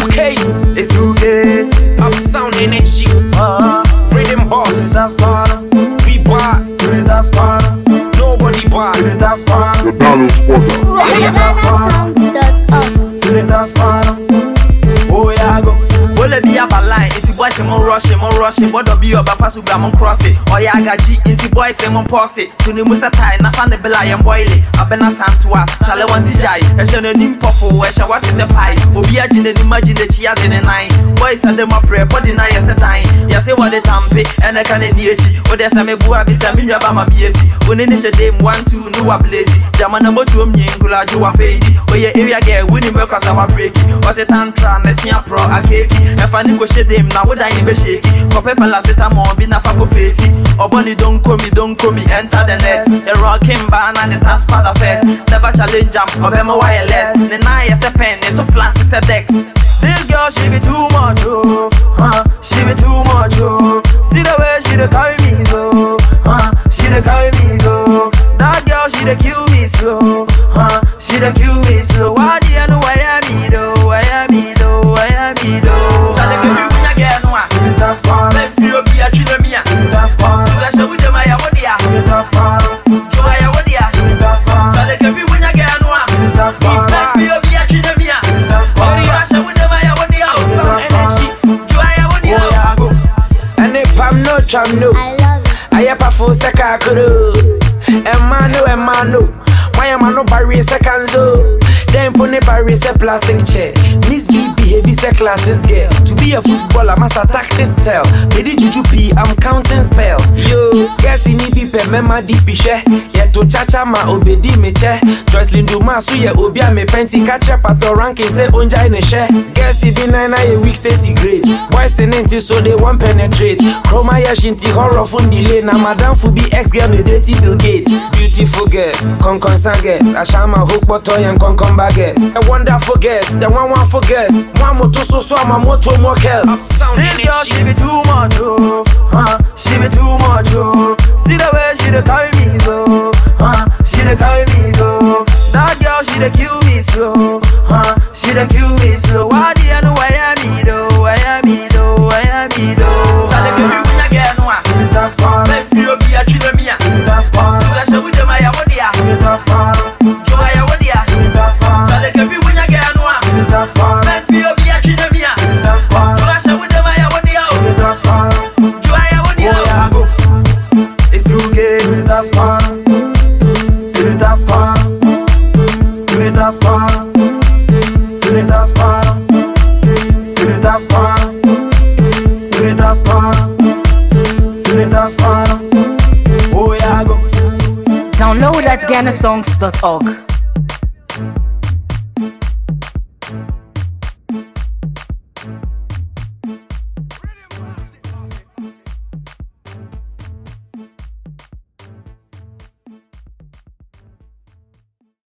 two K's. It's two K's. Up sound energy. Uh, Rhythm boss. that's part. We bar. That's part. Nobody bar. That's part. The Donald Spotter. GhanaSongs.org. That's part. ṣe mo rọ́ọ̀ṣì gbọ́dọ̀ bí ọba fásùgbà mo ń kúrọ́ọ̀ṣì ọ̀yà àgàjì ntí bọ́ìsì mo ń pọ́ọ̀ṣì tuni musa tai nafa ne bela yẹn bọ́ìlì a santua ṣàlẹ̀ wọn ti jà yìí ẹ̀ṣẹ̀ ní ní pọ̀fù ẹ̀ṣẹ̀ wá ti sẹ́ pàì òbí yà jìnnà ní májìnnà ẹ̀kí yà dìní náà bọ́ìsì ẹ̀dẹ̀ mọ̀ pẹ̀rẹ̀ bọ́dì náà yẹ sẹ́ tàn yẹ sẹ́ wọlé tàǹpé ẹnẹ kan ní ẹ̀kí ó dẹ̀ sẹ́mi bu àbísẹ́ mi nù ẹ̀ bá ma bí èsì oníníṣẹ́ dé mu one two no wà bílẹ̀ na motu om nyingula ju wa fade. Oye area girl, wini me kwasa wa breaki. Ote tantra, ne sia pro akeki. Efa ni ko she dem na woda ni be shake. Kope paracetamol bi na fa ko face. Oboni don't call me, don't call me, enter the net. The rocking band and the task father first. Never challenge am, obe mo wireless. Ne na huh? She dey kill me slow. Why do you know why I me though? Why I me though? Why I me though? Chale ke mi wunya ge no a. That's fine. Me fi obi a twi na mi a. That's fine. Ula she wude ma ya wodi a. That's fine. Jo ya wodi a. That's fine. Chale ke mi wunya ge no a. That's fine. Me fi obi a twi na mi a. That's fine. Ula she wude ma ya wodi a. That's Energy. Jo ya wodi a. Oh yeah go. And if I'm no tram no. I love it. I have a full second. Emano, Emano. My Emano barry second zo. Then pone barry se plastic chair. Miss B behavior se classes girl. To be a footballer, must attack this style. Baby Juju P, I'm counting spells. Yo, guess in people, mema deep share. Yet to chacha ma obedi me che. Joyce Lindu ma su ye obia me penti catch up at the ranking say onja in a share. Guess he be nine a week says he great. Boys in it so they won't penetrate. Chroma ya shinti horror fun delay. Na madam fu be ex girl me dirty Bill Gates. Beautiful girls, concern girls. Hook and con comba girls. A wonderful girls, the one one for girls. One moto so so I'm a moto more girls. This girl she be too much, oh, huh? She be too much, oh. See the way she dey carry me go, huh? She dey carry me go. That girl she dey kill me slow, huh? She dey kill me slow. Why do you know why I me though? Why I me though? Why I me though? Chale ke mi wunya ge no a. That's fine. Me fi obi a twi na mi a. That's fine. Ula she wude ma ya wodi a. That's fine. Jo ya wodi a. That's fine. Chale ke mi wunya ge no a. That's fine. Me fi obi a twi na mi a. That's fine. Ula she wude ma ya wodi a. That's fine. Jo gay. That's fine. That's fine. That's fine. That's fine. That's fine. That's fine. That's fine. Oh yeah go. Download at GhanaSongs.org.